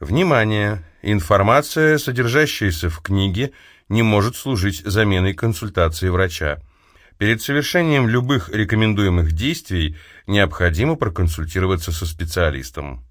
Внимание! Информация, содержащаяся в книге, не может служить заменой консультации врача. Перед совершением любых рекомендуемых действий необходимо проконсультироваться со специалистом.